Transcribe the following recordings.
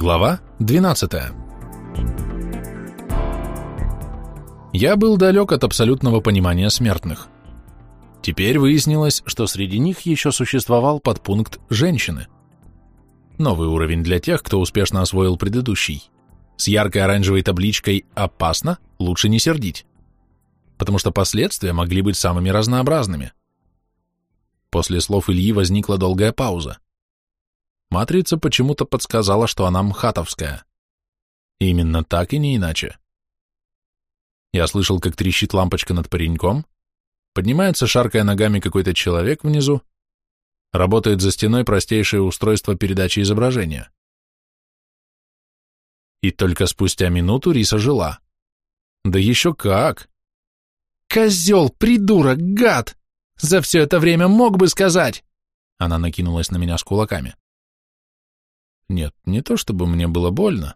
Глава 12 Я был далек от абсолютного понимания смертных. Теперь выяснилось, что среди них еще существовал подпункт «женщины». Новый уровень для тех, кто успешно освоил предыдущий. С яркой оранжевой табличкой «Опасно, лучше не сердить», потому что последствия могли быть самыми разнообразными. После слов Ильи возникла долгая пауза. Матрица почему-то подсказала, что она мхатовская. Именно так и не иначе. Я слышал, как трещит лампочка над пареньком, поднимается, шаркая ногами, какой-то человек внизу, работает за стеной простейшее устройство передачи изображения. И только спустя минуту Риса жила. Да еще как! «Козел, придурок, гад! За все это время мог бы сказать!» Она накинулась на меня с кулаками. Нет, не то чтобы мне было больно.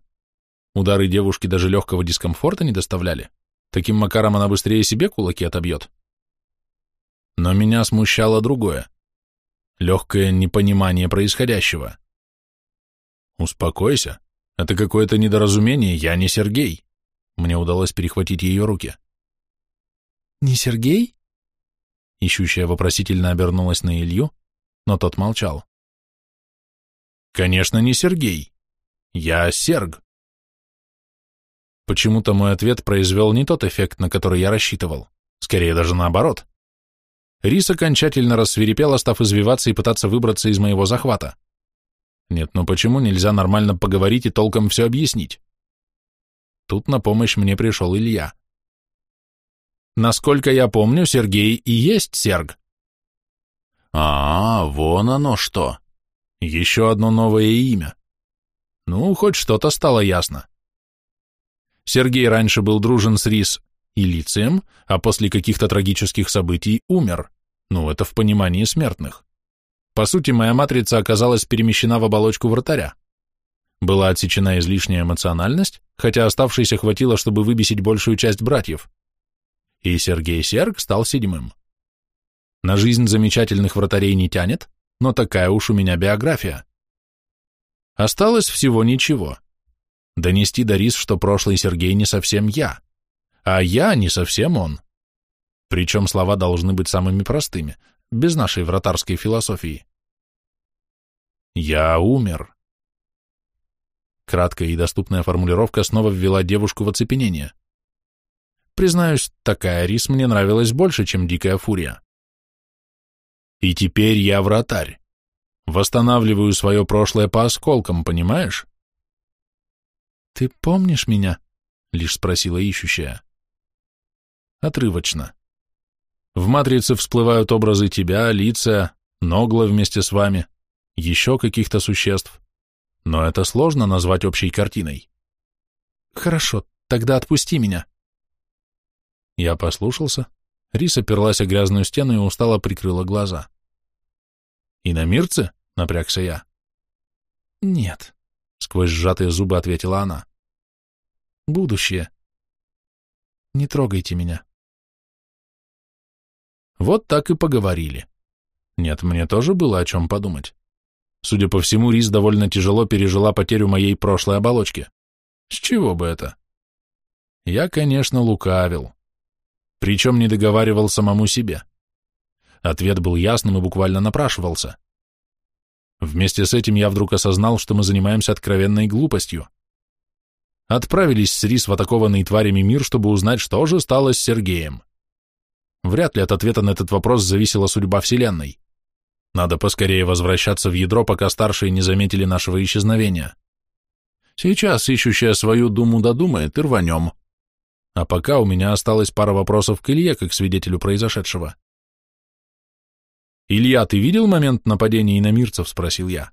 Удары девушки даже легкого дискомфорта не доставляли. Таким макаром она быстрее себе кулаки отобьет. Но меня смущало другое. Легкое непонимание происходящего. «Успокойся. Это какое-то недоразумение. Я не Сергей». Мне удалось перехватить ее руки. «Не Сергей?» Ищущая вопросительно обернулась на Илью, но тот молчал. Конечно, не Сергей. Я Серг. Почему-то мой ответ произвел не тот эффект, на который я рассчитывал. Скорее даже наоборот. Рис окончательно рассверепела, став извиваться и пытаться выбраться из моего захвата. Нет, ну почему нельзя нормально поговорить и толком все объяснить? Тут на помощь мне пришел Илья. Насколько я помню, Сергей и есть Серг. А, вон оно что. Еще одно новое имя. Ну, хоть что-то стало ясно. Сергей раньше был дружен с Рис и Лицием, а после каких-то трагических событий умер. Ну, это в понимании смертных. По сути, моя матрица оказалась перемещена в оболочку вратаря. Была отсечена излишняя эмоциональность, хотя оставшейся хватило, чтобы выбесить большую часть братьев. И Сергей Серг стал седьмым. На жизнь замечательных вратарей не тянет, но такая уж у меня биография. Осталось всего ничего. Донести до Рис, что прошлый Сергей не совсем я, а я не совсем он. Причем слова должны быть самыми простыми, без нашей вратарской философии. Я умер. Краткая и доступная формулировка снова ввела девушку в оцепенение. Признаюсь, такая рис мне нравилась больше, чем дикая фурия. И теперь я вратарь. Восстанавливаю свое прошлое по осколкам, понимаешь? Ты помнишь меня? Лишь спросила ищущая. Отрывочно. В матрице всплывают образы тебя, лица, Ногла вместе с вами, еще каких-то существ. Но это сложно назвать общей картиной. Хорошо, тогда отпусти меня. Я послушался. Риса оперлась о грязную стену и устало прикрыла глаза. «Иномирцы?» — напрягся я. «Нет», — сквозь сжатые зубы ответила она. «Будущее. Не трогайте меня». Вот так и поговорили. Нет, мне тоже было о чем подумать. Судя по всему, Рис довольно тяжело пережила потерю моей прошлой оболочки. С чего бы это? Я, конечно, лукавил. Причем не договаривал самому себе. Ответ был ясным и буквально напрашивался. Вместе с этим я вдруг осознал, что мы занимаемся откровенной глупостью. Отправились с Рис в атакованный тварями мир, чтобы узнать, что же стало с Сергеем. Вряд ли от ответа на этот вопрос зависела судьба Вселенной. Надо поскорее возвращаться в ядро, пока старшие не заметили нашего исчезновения. Сейчас ищущая свою думу додумает и рванем. А пока у меня осталась пара вопросов к Илье, как свидетелю произошедшего. «Илья, ты видел момент нападения иномирцев?» — спросил я.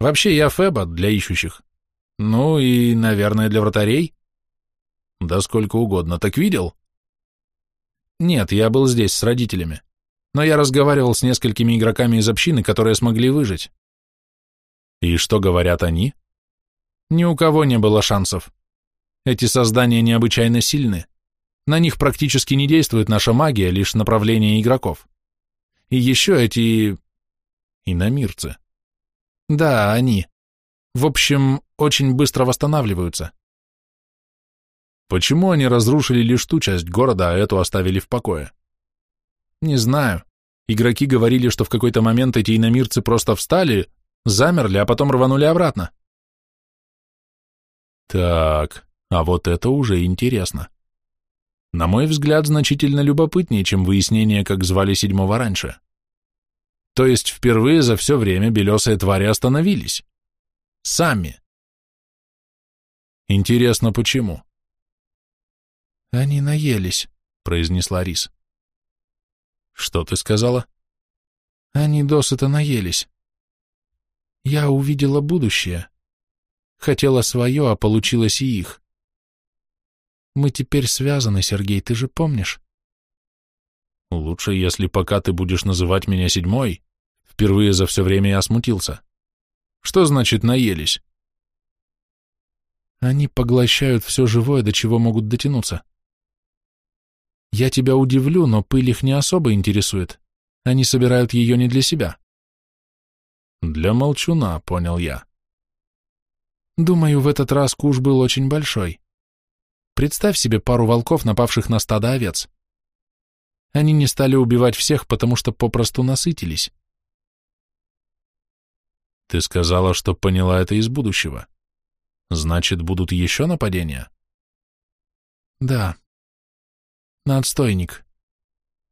«Вообще я Феба для ищущих. Ну и, наверное, для вратарей?» «Да сколько угодно. Так видел?» «Нет, я был здесь с родителями. Но я разговаривал с несколькими игроками из общины, которые смогли выжить». «И что говорят они?» «Ни у кого не было шансов. Эти создания необычайно сильны. На них практически не действует наша магия, лишь направление игроков. И еще эти... иномирцы. Да, они. В общем, очень быстро восстанавливаются. Почему они разрушили лишь ту часть города, а эту оставили в покое? Не знаю. Игроки говорили, что в какой-то момент эти иномирцы просто встали, замерли, а потом рванули обратно. Так, а вот это уже интересно. На мой взгляд, значительно любопытнее, чем выяснение, как звали седьмого раньше. То есть впервые за все время белесые твари остановились. Сами. Интересно, почему? Они наелись, произнесла Рис. Что ты сказала? Они досыта наелись. Я увидела будущее. Хотела свое, а получилось и их. Мы теперь связаны, Сергей, ты же помнишь? Лучше, если пока ты будешь называть меня седьмой. Впервые за все время я смутился. Что значит наелись? Они поглощают все живое, до чего могут дотянуться. Я тебя удивлю, но пыль их не особо интересует. Они собирают ее не для себя. Для молчуна, понял я. Думаю, в этот раз куш был очень большой. Представь себе пару волков, напавших на стадо овец. Они не стали убивать всех, потому что попросту насытились. Ты сказала, что поняла это из будущего. Значит, будут еще нападения? Да. На отстойник.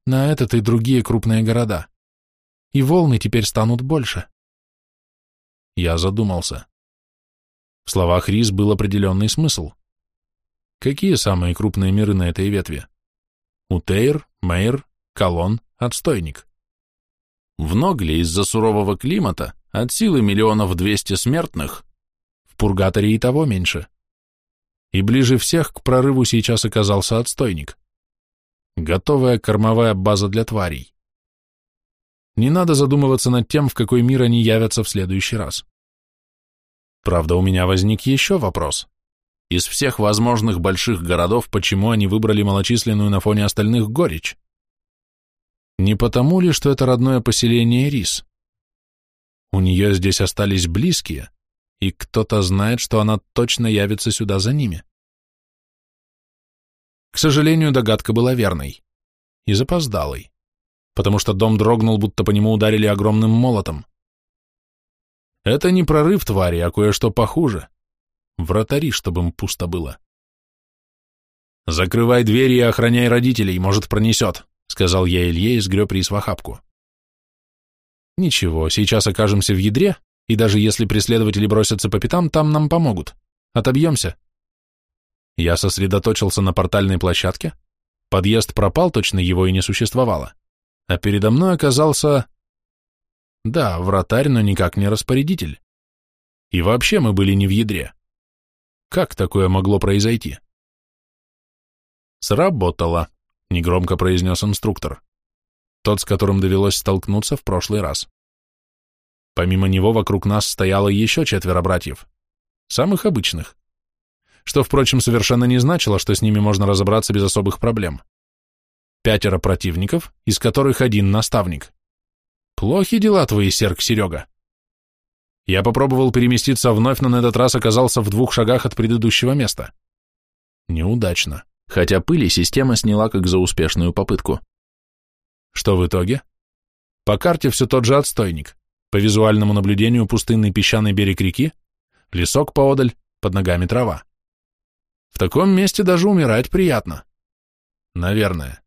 На этот и другие крупные города. И волны теперь станут больше. Я задумался. В словах Рис был определенный смысл. Какие самые крупные миры на этой ветви? Утейр, Мейр, Колон, Отстойник. В Ногле из-за сурового климата от силы миллионов двести смертных, в Пургаторе и того меньше. И ближе всех к прорыву сейчас оказался отстойник. Готовая кормовая база для тварей. Не надо задумываться над тем, в какой мир они явятся в следующий раз. Правда, у меня возник еще вопрос. Из всех возможных больших городов, почему они выбрали малочисленную на фоне остальных Горечь? Не потому ли, что это родное поселение Рис? У нее здесь остались близкие, и кто-то знает, что она точно явится сюда за ними. К сожалению, догадка была верной и запоздалой, потому что дом дрогнул, будто по нему ударили огромным молотом. Это не прорыв твари, а кое-что похуже. Вратари, чтобы им пусто было. «Закрывай двери и охраняй родителей, может, пронесет», — сказал я Илье и сгреб рис в охапку. Ничего, сейчас окажемся в ядре, и даже если преследователи бросятся по пятам, там нам помогут. Отобьемся. Я сосредоточился на портальной площадке. Подъезд пропал, точно его и не существовало. А передо мной оказался... Да, вратарь, но никак не распорядитель. И вообще мы были не в ядре. Как такое могло произойти? Сработало, негромко произнес инструктор тот, с которым довелось столкнуться в прошлый раз. Помимо него вокруг нас стояло еще четверо братьев, самых обычных, что, впрочем, совершенно не значило, что с ними можно разобраться без особых проблем. Пятеро противников, из которых один наставник. Плохи дела твои, серк Серега. Я попробовал переместиться вновь, но на этот раз оказался в двух шагах от предыдущего места. Неудачно, хотя пыли система сняла как за успешную попытку. Что в итоге? По карте все тот же отстойник. По визуальному наблюдению пустынный песчаный берег реки, лесок поодаль, под ногами трава. В таком месте даже умирать приятно. Наверное.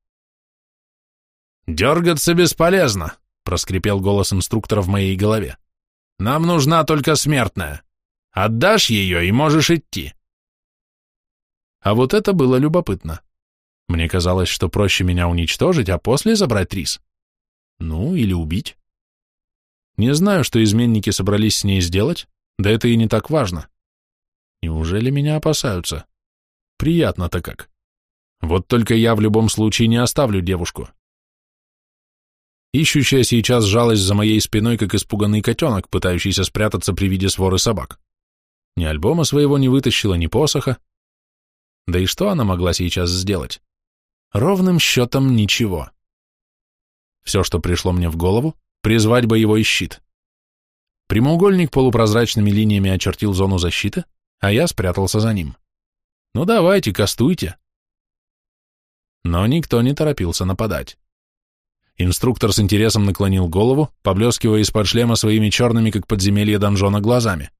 «Дергаться бесполезно», — проскрипел голос инструктора в моей голове. «Нам нужна только смертная. Отдашь ее и можешь идти». А вот это было любопытно. Мне казалось, что проще меня уничтожить, а после забрать рис. Ну, или убить. Не знаю, что изменники собрались с ней сделать, да это и не так важно. Неужели меня опасаются? Приятно-то как. Вот только я в любом случае не оставлю девушку. Ищущая сейчас жалость за моей спиной, как испуганный котенок, пытающийся спрятаться при виде своры собак. Ни альбома своего не вытащила, ни посоха. Да и что она могла сейчас сделать? Ровным счетом ничего. Все, что пришло мне в голову, призвать боевой щит. Прямоугольник полупрозрачными линиями очертил зону защиты, а я спрятался за ним. Ну давайте, кастуйте. Но никто не торопился нападать. Инструктор с интересом наклонил голову, поблескивая из-под шлема своими черными, как подземелье донжона, глазами.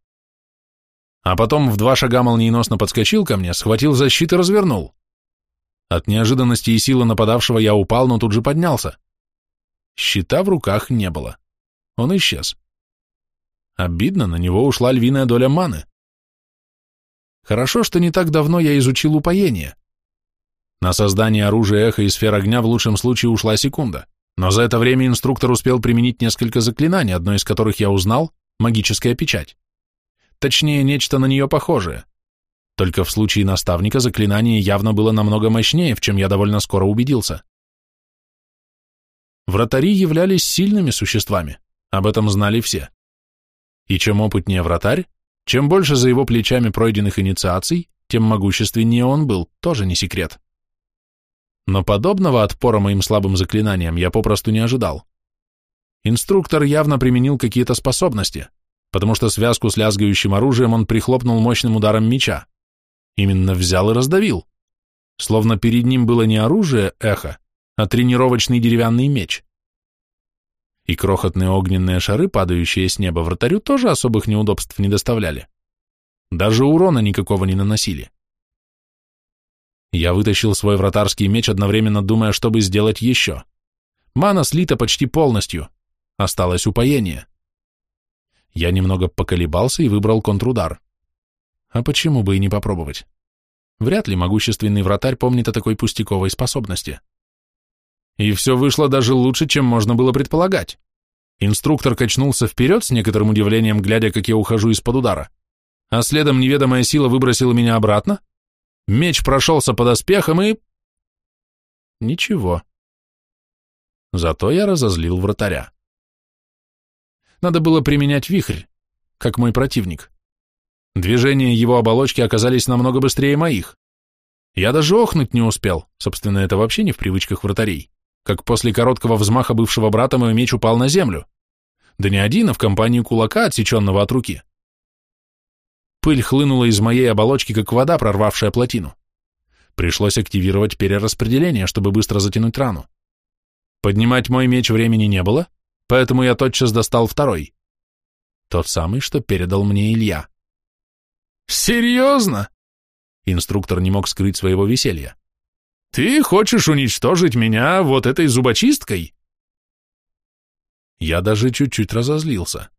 А потом в два шага молниеносно подскочил ко мне, схватил защит и развернул. От неожиданности и силы нападавшего я упал, но тут же поднялся. Щита в руках не было. Он исчез. Обидно, на него ушла львиная доля маны. Хорошо, что не так давно я изучил упоение. На создание оружия эхо и сфер огня в лучшем случае ушла секунда, но за это время инструктор успел применить несколько заклинаний, одно из которых я узнал — магическая печать. Точнее, нечто на нее похожее. Только в случае наставника заклинание явно было намного мощнее, в чем я довольно скоро убедился. Вратари являлись сильными существами, об этом знали все. И чем опытнее вратарь, чем больше за его плечами пройденных инициаций, тем могущественнее он был, тоже не секрет. Но подобного отпора моим слабым заклинаниям я попросту не ожидал. Инструктор явно применил какие-то способности, потому что связку с лязгающим оружием он прихлопнул мощным ударом меча. Именно взял и раздавил. Словно перед ним было не оружие эхо, а тренировочный деревянный меч. И крохотные огненные шары, падающие с неба вратарю, тоже особых неудобств не доставляли. Даже урона никакого не наносили. Я вытащил свой вратарский меч, одновременно думая, чтобы сделать еще. Мана слита почти полностью. Осталось упоение. Я немного поколебался и выбрал контрудар. А почему бы и не попробовать? Вряд ли могущественный вратарь помнит о такой пустяковой способности. И все вышло даже лучше, чем можно было предполагать. Инструктор качнулся вперед с некоторым удивлением, глядя, как я ухожу из-под удара, а следом неведомая сила выбросила меня обратно, меч прошелся под оспехом и... Ничего. Зато я разозлил вратаря. Надо было применять вихрь, как мой противник. Движения его оболочки оказались намного быстрее моих. Я даже охнуть не успел, собственно, это вообще не в привычках вратарей, как после короткого взмаха бывшего брата мой меч упал на землю. Да не один, а в компании кулака, отсеченного от руки. Пыль хлынула из моей оболочки, как вода, прорвавшая плотину. Пришлось активировать перераспределение, чтобы быстро затянуть рану. Поднимать мой меч времени не было, поэтому я тотчас достал второй. Тот самый, что передал мне Илья. «Серьезно?» Инструктор не мог скрыть своего веселья. «Ты хочешь уничтожить меня вот этой зубочисткой?» Я даже чуть-чуть разозлился.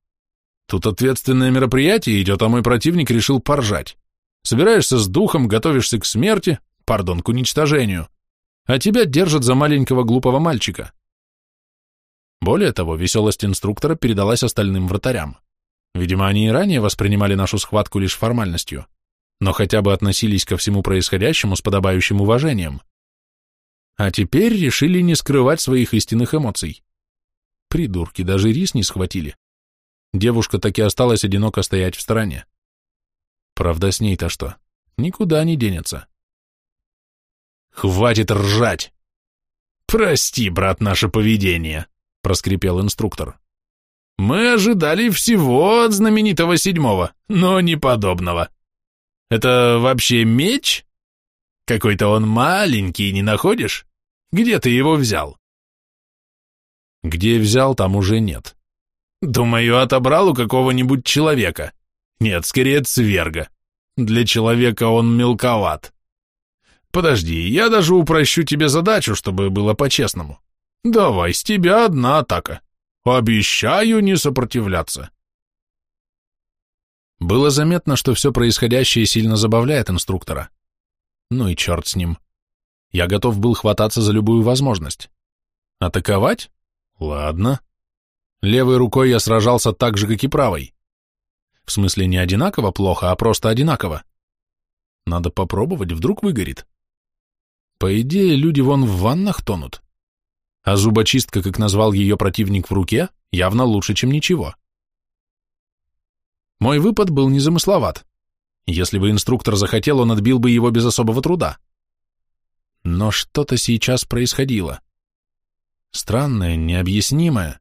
Тут ответственное мероприятие идет, а мой противник решил поржать. Собираешься с духом, готовишься к смерти, пардон, к уничтожению, а тебя держат за маленького глупого мальчика. Более того, веселость инструктора передалась остальным вратарям. Видимо, они и ранее воспринимали нашу схватку лишь формальностью, но хотя бы относились ко всему происходящему с подобающим уважением. А теперь решили не скрывать своих истинных эмоций. Придурки, даже рис не схватили. Девушка таки осталась одиноко стоять в стороне. Правда, с ней-то что? Никуда не денется. «Хватит ржать!» «Прости, брат, наше поведение», — проскрипел инструктор. Мы ожидали всего от знаменитого седьмого, но не подобного. Это вообще меч? Какой-то он маленький, не находишь? Где ты его взял? Где взял, там уже нет. Думаю, отобрал у какого-нибудь человека. Нет, скорее цверга. Для человека он мелковат. Подожди, я даже упрощу тебе задачу, чтобы было по-честному. Давай, с тебя одна атака. Обещаю не сопротивляться. Было заметно, что все происходящее сильно забавляет инструктора. Ну и черт с ним. Я готов был хвататься за любую возможность. Атаковать? Ладно. Левой рукой я сражался так же, как и правой. В смысле не одинаково плохо, а просто одинаково. Надо попробовать, вдруг выгорит. По идее, люди вон в ваннах тонут а зубочистка, как назвал ее противник в руке, явно лучше, чем ничего. Мой выпад был незамысловат. Если бы инструктор захотел, он отбил бы его без особого труда. Но что-то сейчас происходило. Странное, необъяснимое.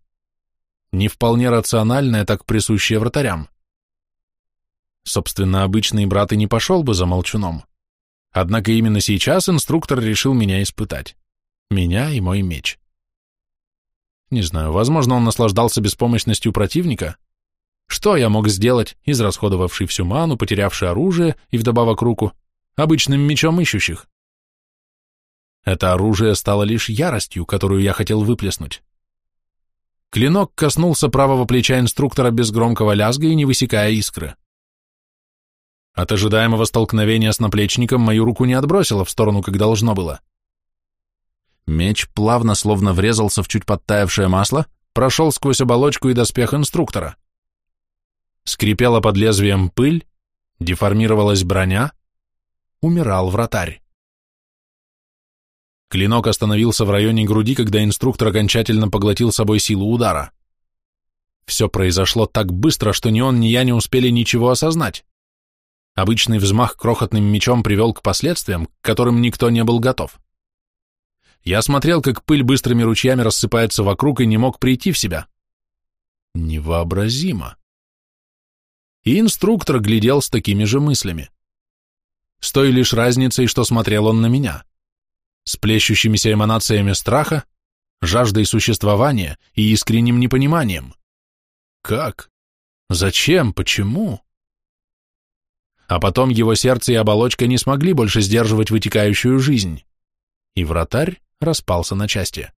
Не вполне рациональное, так присущее вратарям. Собственно, обычный брат и не пошел бы за молчуном. Однако именно сейчас инструктор решил меня испытать. Меня и мой меч. Не знаю, возможно, он наслаждался беспомощностью противника. Что я мог сделать, израсходовавший всю ману, потерявший оружие и вдобавок руку, обычным мечом ищущих? Это оружие стало лишь яростью, которую я хотел выплеснуть. Клинок коснулся правого плеча инструктора без громкого лязга и не высекая искры. От ожидаемого столкновения с наплечником мою руку не отбросило в сторону, как должно было. Меч плавно, словно врезался в чуть подтаявшее масло, прошел сквозь оболочку и доспех инструктора. Скрипела под лезвием пыль, деформировалась броня, умирал вратарь. Клинок остановился в районе груди, когда инструктор окончательно поглотил собой силу удара. Все произошло так быстро, что ни он, ни я не успели ничего осознать. Обычный взмах крохотным мечом привел к последствиям, к которым никто не был готов. Я смотрел, как пыль быстрыми ручьями рассыпается вокруг и не мог прийти в себя. Невообразимо. И инструктор глядел с такими же мыслями. С той лишь разницей, что смотрел он на меня с плещущимися эманациями страха, жаждой существования и искренним непониманием. Как? Зачем? Почему? А потом его сердце и оболочка не смогли больше сдерживать вытекающую жизнь, и вратарь распался на части.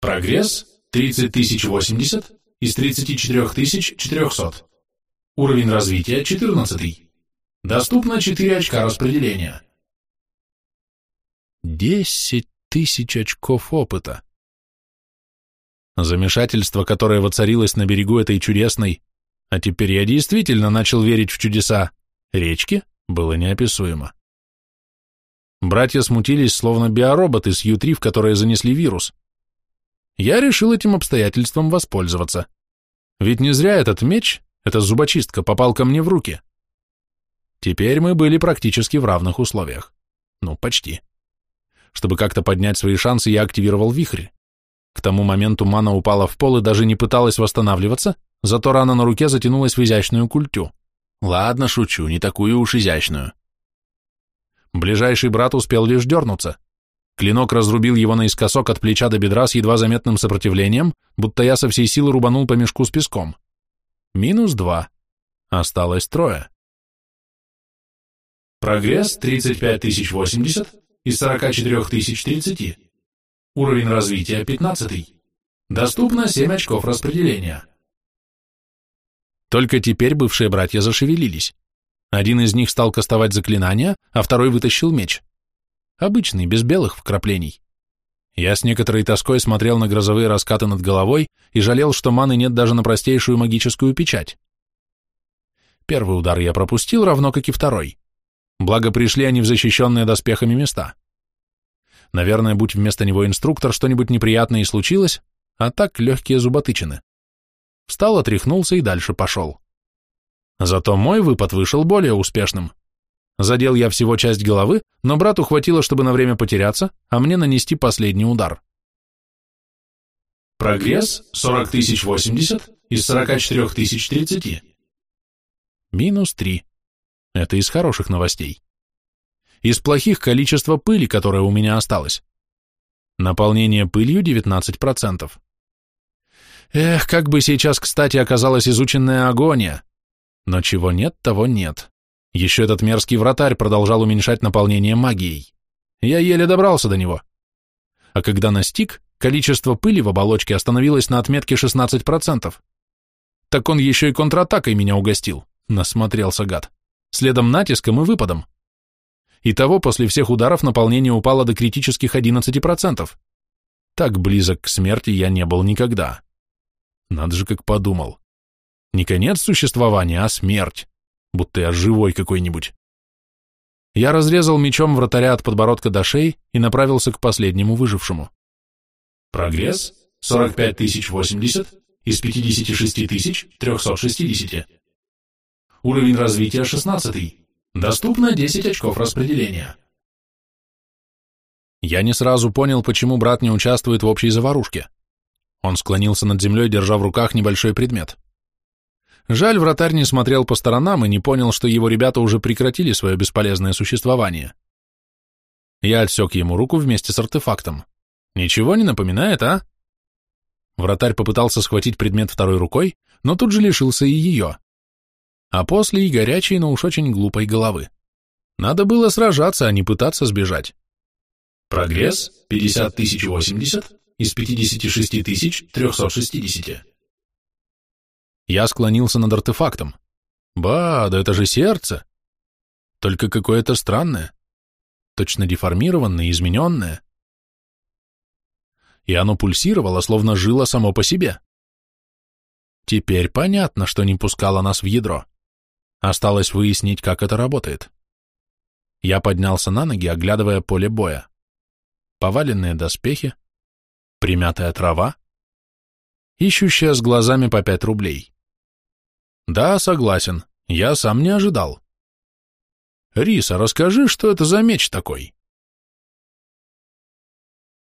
Прогресс 30080 из 34400. Уровень развития 14. Доступно 4 очка распределения. Десять тысяч очков опыта. Замешательство, которое воцарилось на берегу этой чудесной, а теперь я действительно начал верить в чудеса, речки, было неописуемо. Братья смутились, словно биороботы с Ю-3, в которые занесли вирус. Я решил этим обстоятельством воспользоваться. Ведь не зря этот меч, эта зубочистка, попал ко мне в руки. Теперь мы были практически в равных условиях. Ну, почти. Чтобы как-то поднять свои шансы, я активировал вихрь. К тому моменту мана упала в пол и даже не пыталась восстанавливаться, зато рана на руке затянулась в изящную культю. Ладно, шучу, не такую уж изящную. Ближайший брат успел лишь дернуться. Клинок разрубил его наискосок от плеча до бедра с едва заметным сопротивлением, будто я со всей силы рубанул по мешку с песком. Минус два. Осталось трое. Прогресс 35080, из 44 тысяч 30. Уровень развития 15. Доступно 7 очков распределения. Только теперь бывшие братья зашевелились. Один из них стал кастовать заклинания, а второй вытащил меч. Обычный, без белых вкраплений. Я с некоторой тоской смотрел на грозовые раскаты над головой и жалел, что маны нет даже на простейшую магическую печать. Первый удар я пропустил, равно как и второй. Благо пришли они в защищенные доспехами места. Наверное, будь вместо него инструктор, что-нибудь неприятное и случилось, а так легкие зуботычины. Встал, отряхнулся и дальше пошел. Зато мой выпад вышел более успешным. Задел я всего часть головы, но брату хватило, чтобы на время потеряться, а мне нанести последний удар. Прогресс 40 тысяч 80 из 44 тысяч 30. Минус 3. Это из хороших новостей. Из плохих количество пыли, которое у меня осталось. Наполнение пылью 19%. Эх, как бы сейчас, кстати, оказалась изученная агония. Но чего нет, того нет. Еще этот мерзкий вратарь продолжал уменьшать наполнение магией. Я еле добрался до него. А когда настиг, количество пыли в оболочке остановилось на отметке 16%. Так он еще и контратакой меня угостил. Насмотрелся гад следом натиском и выпадом. Итого после всех ударов наполнение упало до критических 11%. Так близок к смерти я не был никогда. Надо же, как подумал. Не конец существования, а смерть. Будто я живой какой-нибудь. Я разрезал мечом вратаря от подбородка до шеи и направился к последнему выжившему. Прогресс 45080 из 56360. Уровень развития 16. Доступно 10 очков распределения. Я не сразу понял, почему брат не участвует в общей заварушке. Он склонился над землей, держа в руках небольшой предмет. Жаль, вратарь не смотрел по сторонам и не понял, что его ребята уже прекратили свое бесполезное существование. Я отсек ему руку вместе с артефактом. Ничего не напоминает, а? Вратарь попытался схватить предмет второй рукой, но тут же лишился и ее. А после и горячей, но уж очень глупой головы. Надо было сражаться, а не пытаться сбежать. Прогресс 50 тысяч 80 из 56 тысяч 360. Я склонился над артефактом. Ба, да это же сердце. Только какое-то странное. Точно деформированное, измененное. И оно пульсировало, словно жило само по себе. Теперь понятно, что не пускало нас в ядро. Осталось выяснить, как это работает. Я поднялся на ноги, оглядывая поле боя. Поваленные доспехи, примятая трава, ищущая с глазами по пять рублей. Да, согласен, я сам не ожидал. Риса, расскажи, что это за меч такой?